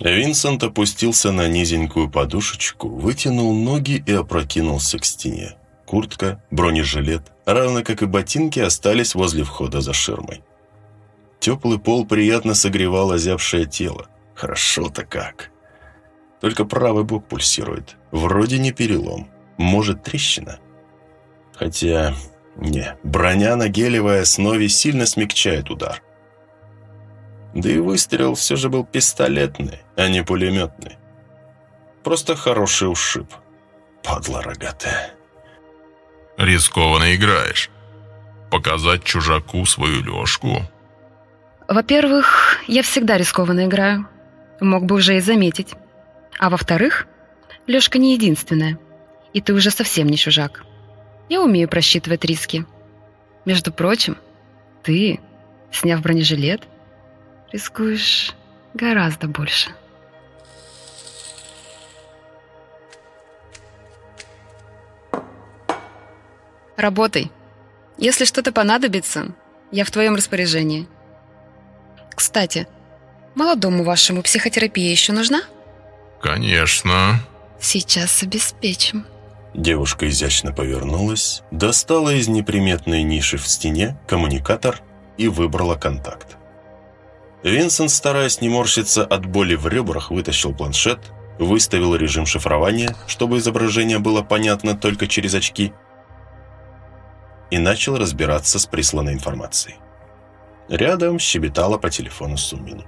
Винсент опустился на низенькую подушечку, вытянул ноги и опрокинулся к стене. Куртка, бронежилет, равно как и ботинки, остались возле входа за ширмой. Теплый пол приятно согревал озябшее тело. Хорошо-то как. Только правый бок пульсирует. Вроде не перелом. Может, трещина. Хотя, не, броня на гелевой основе сильно смягчает удар. Да и выстрел все же был пистолетный, а не пулеметный. Просто хороший ушиб. Падла рогатая. Рискованно играешь. Показать чужаку свою лёжку. Во-первых, я всегда рискованно играю. Мог бы уже и заметить. А во-вторых, Лёшка не единственная. И ты уже совсем не чужак. Я умею просчитывать риски. Между прочим, ты, сняв бронежилет, рискуешь гораздо больше. Работай. Если что-то понадобится, я в твоем распоряжении. Кстати, молодому вашему психотерапия еще нужна? Конечно. Сейчас обеспечим. Девушка изящно повернулась, достала из неприметной ниши в стене коммуникатор и выбрала контакт. Винсент, стараясь не морщиться от боли в ребрах, вытащил планшет, выставил режим шифрования, чтобы изображение было понятно только через очки, и начал разбираться с присланной информацией. Рядом щебетала по телефону Сумину.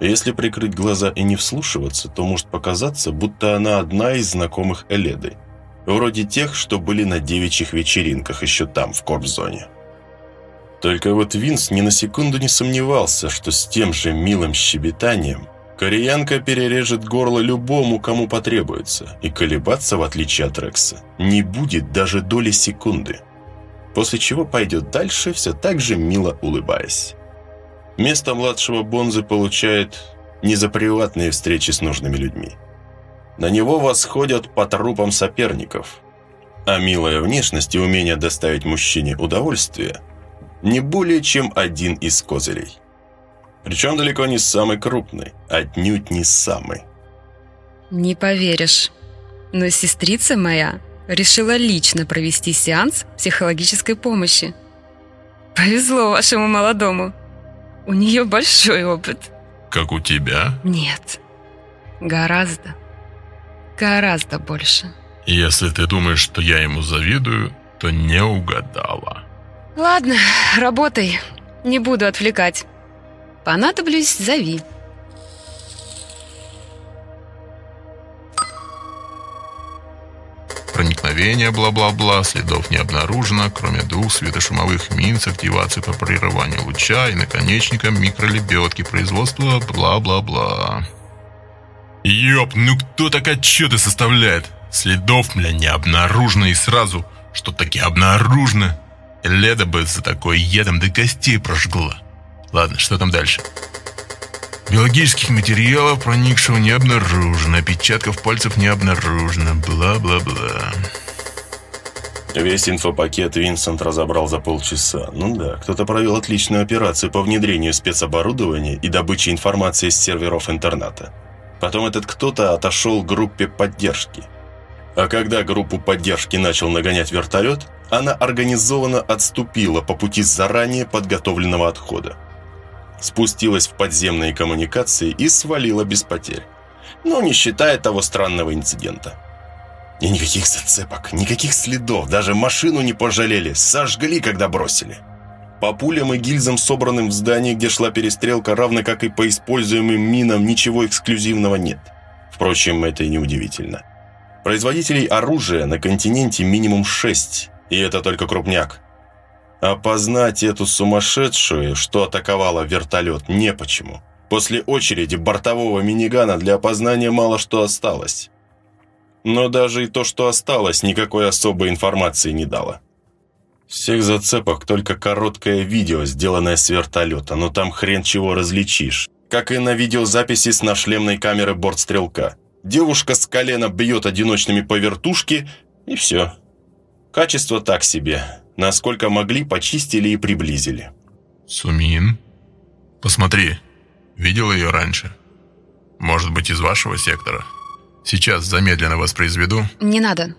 Если прикрыть глаза и не вслушиваться, то может показаться, будто она одна из знакомых Эледы, вроде тех, что были на девичьих вечеринках еще там, в корпзоне. Только вот Винс ни на секунду не сомневался, что с тем же милым щебетанием кореянка перережет горло любому, кому потребуется, и колебаться, в отличие от Рекса, не будет даже доли секунды. После чего пойдет дальше, все так же мило улыбаясь. Место младшего Бонзы получает не за приватные встречи с нужными людьми. На него восходят по трупам соперников. А милая внешность и умение доставить мужчине удовольствие – не более чем один из козырей. Причем далеко не самый крупный, отнюдь не самый. Не поверишь, но сестрица моя решила лично провести сеанс психологической помощи. Повезло вашему молодому. У нее большой опыт. Как у тебя? Нет, гораздо, гораздо больше. Если ты думаешь, что я ему завидую, то не угадала. Ладно, работай. Не буду отвлекать. Понадоблюсь, зови. Проникновение, бла-бла-бла, следов не обнаружено, кроме двух светошумовых мин с активацией по прерыванию луча и наконечником микролебедки производства бла-бла-бла. Ёп, ну кто так отчеты составляет? Следов, бля, не обнаружено и сразу, что таки обнаружено. Леда бы за такой едом до костей прожгла. Ладно, что там дальше? Биологических материалов проникшего не обнаружено, отпечатков пальцев не обнаружено, бла-бла-бла. Весь инфопакет Винсент разобрал за полчаса. Ну да, кто-то провел отличную операцию по внедрению спецоборудования и добыче информации с серверов интерната. Потом этот кто-то отошел к группе поддержки. А когда группу поддержки начал нагонять вертолет, она организованно отступила по пути заранее подготовленного отхода. Спустилась в подземные коммуникации и свалила без потерь. Но не считая того странного инцидента. И никаких зацепок, никаких следов, даже машину не пожалели, сожгли, когда бросили. По пулям и гильзам, собранным в здании, где шла перестрелка, равно как и по используемым минам, ничего эксклюзивного нет. Впрочем, это и не удивительно. Производителей оружия на континенте минимум шесть, и это только крупняк. Опознать эту сумасшедшую, что атаковала вертолет, не почему. После очереди бортового минигана для опознания мало что осталось. Но даже и то, что осталось, никакой особой информации не дало. Всех зацепок только короткое видео, сделанное с вертолета, но там хрен чего различишь. Как и на видеозаписи с нашлемной камеры бортстрелка. Девушка с колена бьет одиночными по вертушке, и все. Качество так себе. Насколько могли, почистили и приблизили. Сумин? Посмотри. Видел ее раньше? Может быть, из вашего сектора? Сейчас замедленно воспроизведу. Не надо.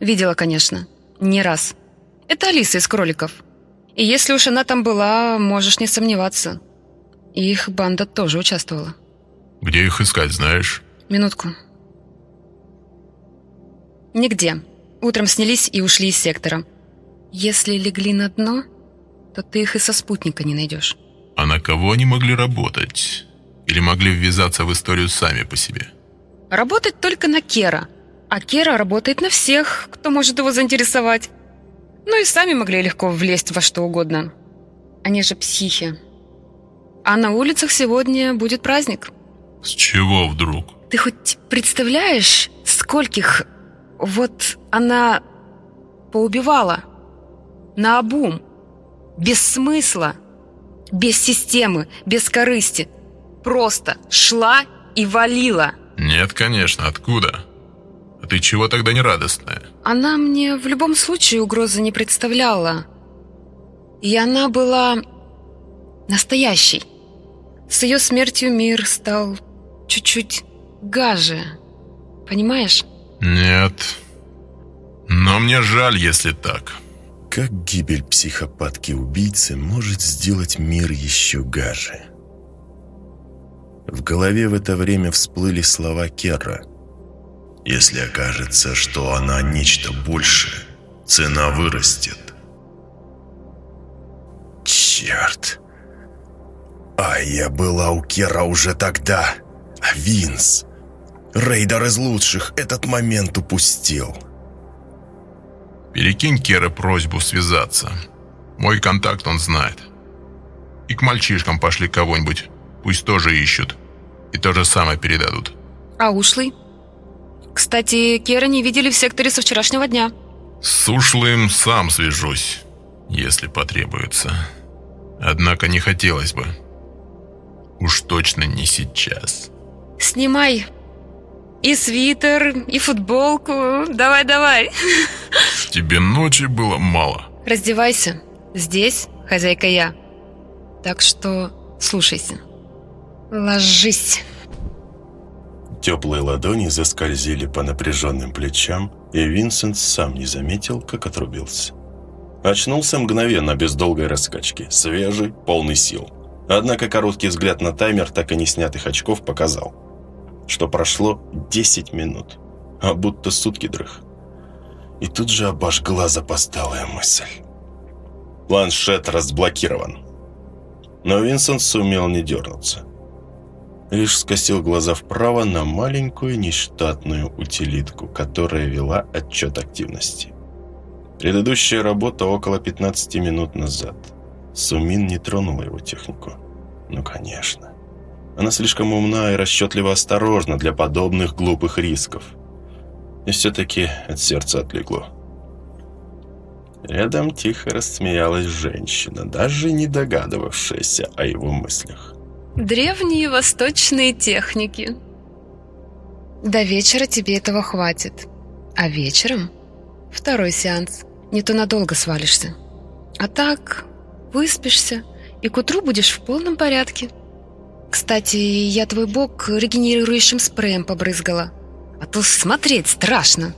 Видела, конечно. Не раз. Это Алиса из кроликов. И если уж она там была, можешь не сомневаться. И их банда тоже участвовала. Где их искать, знаешь? Минутку. Нигде. Утром снялись и ушли из сектора. Если легли на дно, то ты их и со спутника не найдешь. А на кого они могли работать? Или могли ввязаться в историю сами по себе? Работать только на Кера. А Кера работает на всех, кто может его заинтересовать. Ну и сами могли легко влезть во что угодно. Они же психи. А на улицах сегодня будет праздник. С чего вдруг? Ты хоть представляешь, скольких вот она поубивала? На обум. Без смысла. Без системы, без корысти. Просто шла и валила. Нет, конечно, откуда? А ты чего тогда не радостная? Она мне в любом случае угрозы не представляла. И она была настоящей. С ее смертью мир стал чуть-чуть гаже. Понимаешь? Нет. Но мне жаль, если так. Как гибель психопатки-убийцы может сделать мир еще гаже? В голове в это время всплыли слова Керра. «Если окажется, что она нечто большее, цена вырастет». «Черт! А я была у Кера уже тогда, а Винс...» Рейдер из лучших этот момент упустил. Перекинь Кера просьбу связаться. Мой контакт он знает. И к мальчишкам пошли кого-нибудь. Пусть тоже ищут. И то же самое передадут. А ушлый? Кстати, Кера не видели в секторе со вчерашнего дня. С ушлым сам свяжусь, если потребуется. Однако не хотелось бы. Уж точно не сейчас. Снимай и свитер, и футболку. Давай-давай. Тебе ночи было мало. Раздевайся. Здесь хозяйка я. Так что слушайся. Ложись. Теплые ладони заскользили по напряженным плечам, и Винсент сам не заметил, как отрубился. Очнулся мгновенно, без долгой раскачки, свежий, полный сил. Однако короткий взгляд на таймер так и не снятых очков показал – что прошло 10 минут, а будто сутки дрых. И тут же обожгла запосталая мысль. Планшет разблокирован. Но Винсент сумел не дернуться. Лишь скосил глаза вправо на маленькую нештатную утилитку, которая вела отчет активности. Предыдущая работа около 15 минут назад. Сумин не тронула его технику. Ну, конечно. Она слишком умна и расчетливо осторожна для подобных глупых рисков. И все-таки от сердца отлегло. Рядом тихо рассмеялась женщина, даже не догадывавшаяся о его мыслях. «Древние восточные техники». «До вечера тебе этого хватит. А вечером второй сеанс. Не то надолго свалишься. А так выспишься, и к утру будешь в полном порядке». Кстати, я твой бок регенерирующим спреем побрызгала. А то смотреть страшно.